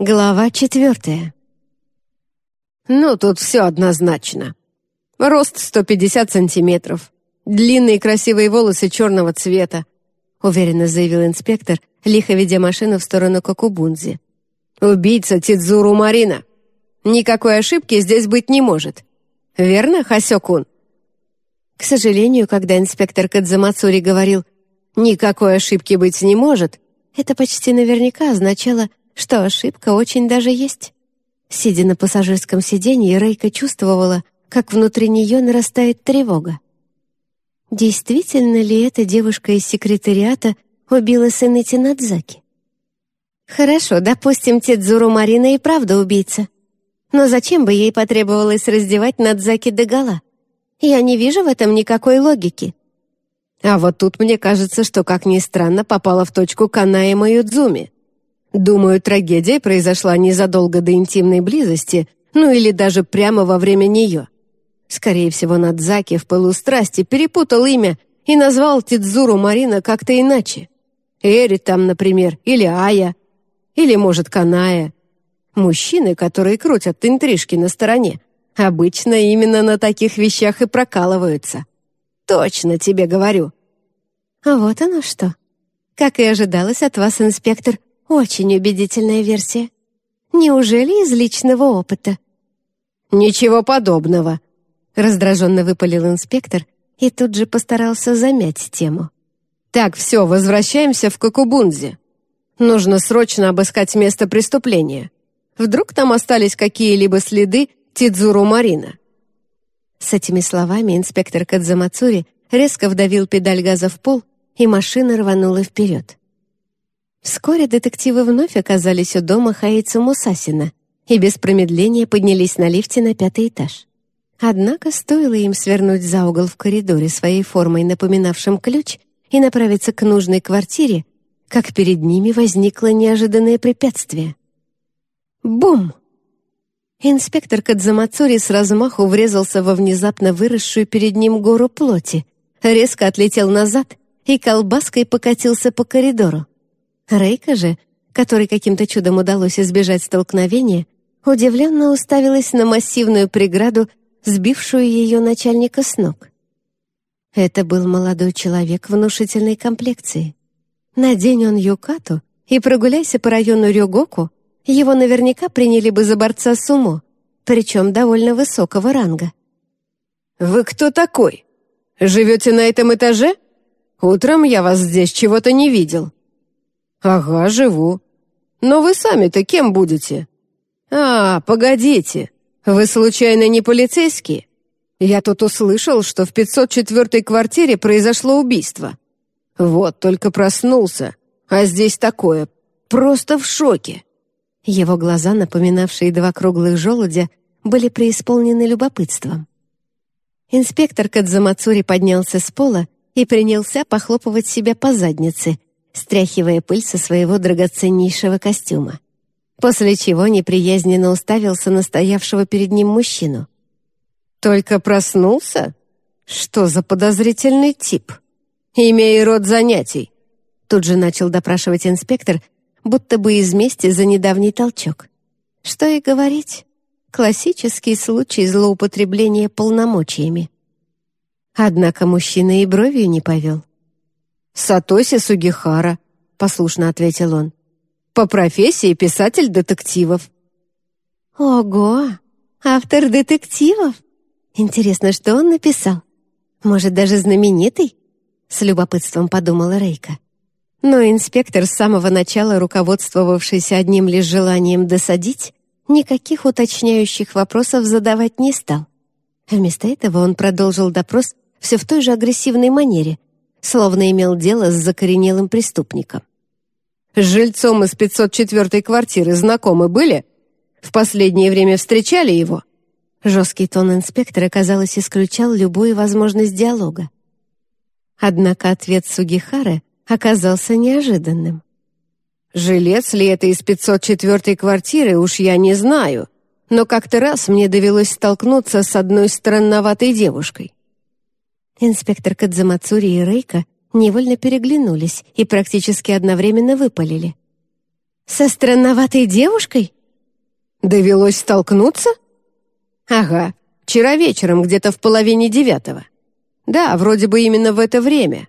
Глава четвертая. Ну, тут все однозначно. Рост 150 сантиметров, длинные красивые волосы черного цвета, уверенно заявил инспектор, лихо ведя машину в сторону Кокубунзи. Убийца Тидзуру Марина. Никакой ошибки здесь быть не может. Верно, Хасёкун? К сожалению, когда инспектор Кадзамацури говорил «никакой ошибки быть не может», это почти наверняка означало что ошибка очень даже есть. Сидя на пассажирском сиденье, Рейка чувствовала, как внутри нее нарастает тревога. Действительно ли эта девушка из секретариата убила сына Тинадзаки? Хорошо, допустим, Тедзуру Марина и правда убийца. Но зачем бы ей потребовалось раздевать Надзаки догола? Я не вижу в этом никакой логики. А вот тут мне кажется, что, как ни странно, попала в точку Канаи Маюдзуми. Думаю, трагедия произошла незадолго до интимной близости, ну или даже прямо во время нее. Скорее всего, Надзаки в пылу страсти перепутал имя и назвал Тидзуру Марина как-то иначе. Эри там, например, или Ая, или, может, Каная. Мужчины, которые крутят интрижки на стороне, обычно именно на таких вещах и прокалываются. Точно тебе говорю. А вот оно что. Как и ожидалось от вас, инспектор, очень убедительная версия. Неужели из личного опыта? «Ничего подобного», — раздраженно выпалил инспектор и тут же постарался замять тему. «Так, все, возвращаемся в Кокубунзе. Нужно срочно обыскать место преступления. Вдруг там остались какие-либо следы Тидзуру Марина». С этими словами инспектор Кадзамацури резко вдавил педаль газа в пол, и машина рванула вперед. Вскоре детективы вновь оказались у дома Хаицу Мусасина и без промедления поднялись на лифте на пятый этаж. Однако стоило им свернуть за угол в коридоре своей формой, напоминавшим ключ, и направиться к нужной квартире, как перед ними возникло неожиданное препятствие. Бум! Инспектор Кадзамацури с размаху врезался во внезапно выросшую перед ним гору плоти, резко отлетел назад и колбаской покатился по коридору. Рейка же, которой каким-то чудом удалось избежать столкновения, удивленно уставилась на массивную преграду, сбившую ее начальника с ног. Это был молодой человек внушительной комплекции. Надень он юкату и прогуляйся по району Рёгоку, его наверняка приняли бы за борца сумо, причем довольно высокого ранга. «Вы кто такой? Живете на этом этаже? Утром я вас здесь чего-то не видел», «Ага, живу. Но вы сами-то кем будете?» «А, погодите, вы случайно не полицейские? Я тут услышал, что в 504-й квартире произошло убийство. Вот, только проснулся, а здесь такое, просто в шоке». Его глаза, напоминавшие два круглых желудя, были преисполнены любопытством. Инспектор Кадзамацури поднялся с пола и принялся похлопывать себя по заднице, стряхивая пыль со своего драгоценнейшего костюма. После чего неприязненно уставился на стоявшего перед ним мужчину. «Только проснулся? Что за подозрительный тип? Имя и род занятий?» Тут же начал допрашивать инспектор, будто бы из мести за недавний толчок. Что и говорить. Классический случай злоупотребления полномочиями. Однако мужчина и бровью не повел. «Сатоси Сугихара», — послушно ответил он. «По профессии писатель детективов». «Ого! Автор детективов? Интересно, что он написал? Может, даже знаменитый?» С любопытством подумала Рейка. Но инспектор, с самого начала руководствовавшийся одним лишь желанием досадить, никаких уточняющих вопросов задавать не стал. Вместо этого он продолжил допрос все в той же агрессивной манере, словно имел дело с закоренелым преступником. «С жильцом из 504-й квартиры знакомы были? В последнее время встречали его?» Жесткий тон инспектора, казалось, исключал любую возможность диалога. Однако ответ Сугихары оказался неожиданным. «Жилец ли это из 504-й квартиры, уж я не знаю, но как-то раз мне довелось столкнуться с одной странноватой девушкой. Инспектор Кадзамацури и Рейка невольно переглянулись и практически одновременно выпалили. «Со странноватой девушкой?» «Довелось столкнуться?» «Ага, вчера вечером, где-то в половине девятого. Да, вроде бы именно в это время.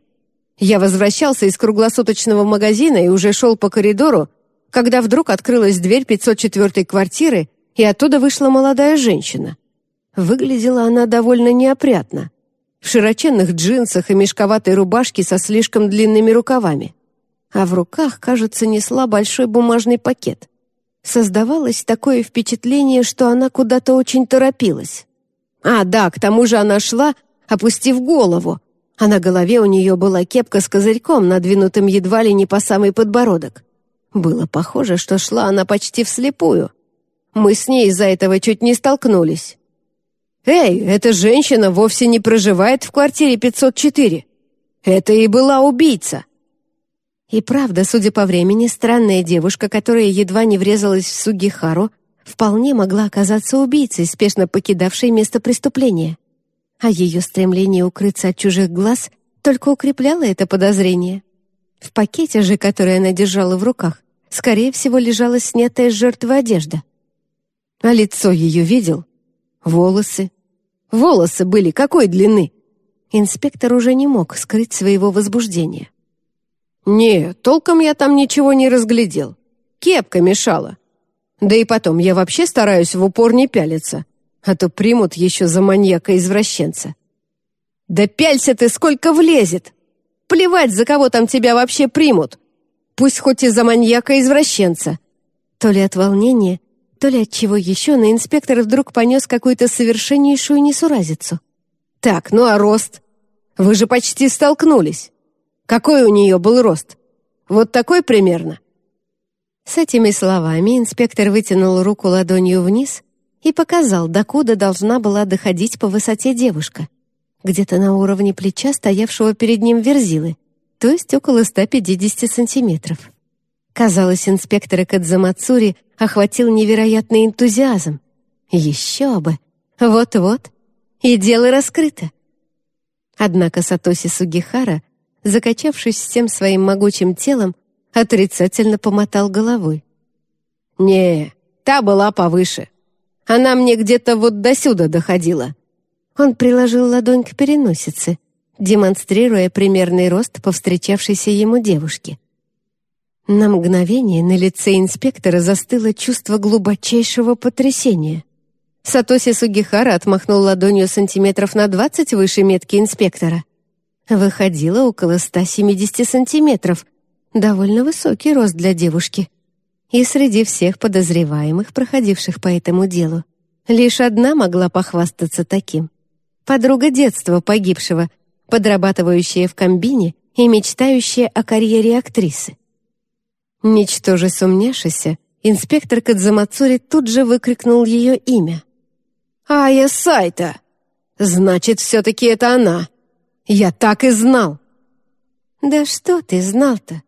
Я возвращался из круглосуточного магазина и уже шел по коридору, когда вдруг открылась дверь 504-й квартиры, и оттуда вышла молодая женщина. Выглядела она довольно неопрятно. В широченных джинсах и мешковатой рубашке со слишком длинными рукавами. А в руках, кажется, несла большой бумажный пакет. Создавалось такое впечатление, что она куда-то очень торопилась. А, да, к тому же она шла, опустив голову, а на голове у нее была кепка с козырьком, надвинутым едва ли не по самый подбородок. Было похоже, что шла она почти вслепую. Мы с ней из-за этого чуть не столкнулись. «Эй, эта женщина вовсе не проживает в квартире 504. Это и была убийца». И правда, судя по времени, странная девушка, которая едва не врезалась в Сугихару, вполне могла оказаться убийцей, спешно покидавшей место преступления. А ее стремление укрыться от чужих глаз только укрепляло это подозрение. В пакете же, который она держала в руках, скорее всего, лежала снятая с жертвы одежда. А лицо ее видел? Волосы? Волосы были какой длины? Инспектор уже не мог скрыть своего возбуждения. «Не, толком я там ничего не разглядел. Кепка мешала. Да и потом, я вообще стараюсь в упор не пялиться, а то примут еще за маньяка-извращенца». «Да пялься ты, сколько влезет! Плевать, за кого там тебя вообще примут! Пусть хоть и за маньяка-извращенца!» То ли от волнения, то ли от чего еще, но инспектор вдруг понес какую-то совершеннейшую несуразицу. «Так, ну а рост? Вы же почти столкнулись. Какой у нее был рост? Вот такой примерно?» С этими словами инспектор вытянул руку ладонью вниз и показал, докуда должна была доходить по высоте девушка. Где-то на уровне плеча стоявшего перед ним верзилы, то есть около 150 сантиметров. Казалось, инспектора Кадзамацури охватил невероятный энтузиазм. Еще бы! Вот-вот! И дело раскрыто. Однако Сатоси Сугихара, закачавшись всем своим могучим телом, отрицательно помотал головой. «Не, та была повыше. Она мне где-то вот до сюда доходила». Он приложил ладонь к переносице, демонстрируя примерный рост повстречавшейся ему девушки. На мгновение на лице инспектора застыло чувство глубочайшего потрясения. Сатоси Сугихара отмахнул ладонью сантиметров на 20 выше метки инспектора. Выходило около 170 сантиметров. Довольно высокий рост для девушки. И среди всех подозреваемых, проходивших по этому делу, лишь одна могла похвастаться таким. Подруга детства погибшего, подрабатывающая в комбине и мечтающая о карьере актрисы. Ничтоже сумняшися, инспектор Кадзамацури тут же выкрикнул ее имя. «Ая Сайта! Значит, все-таки это она! Я так и знал!» «Да что ты знал-то?